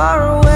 far away.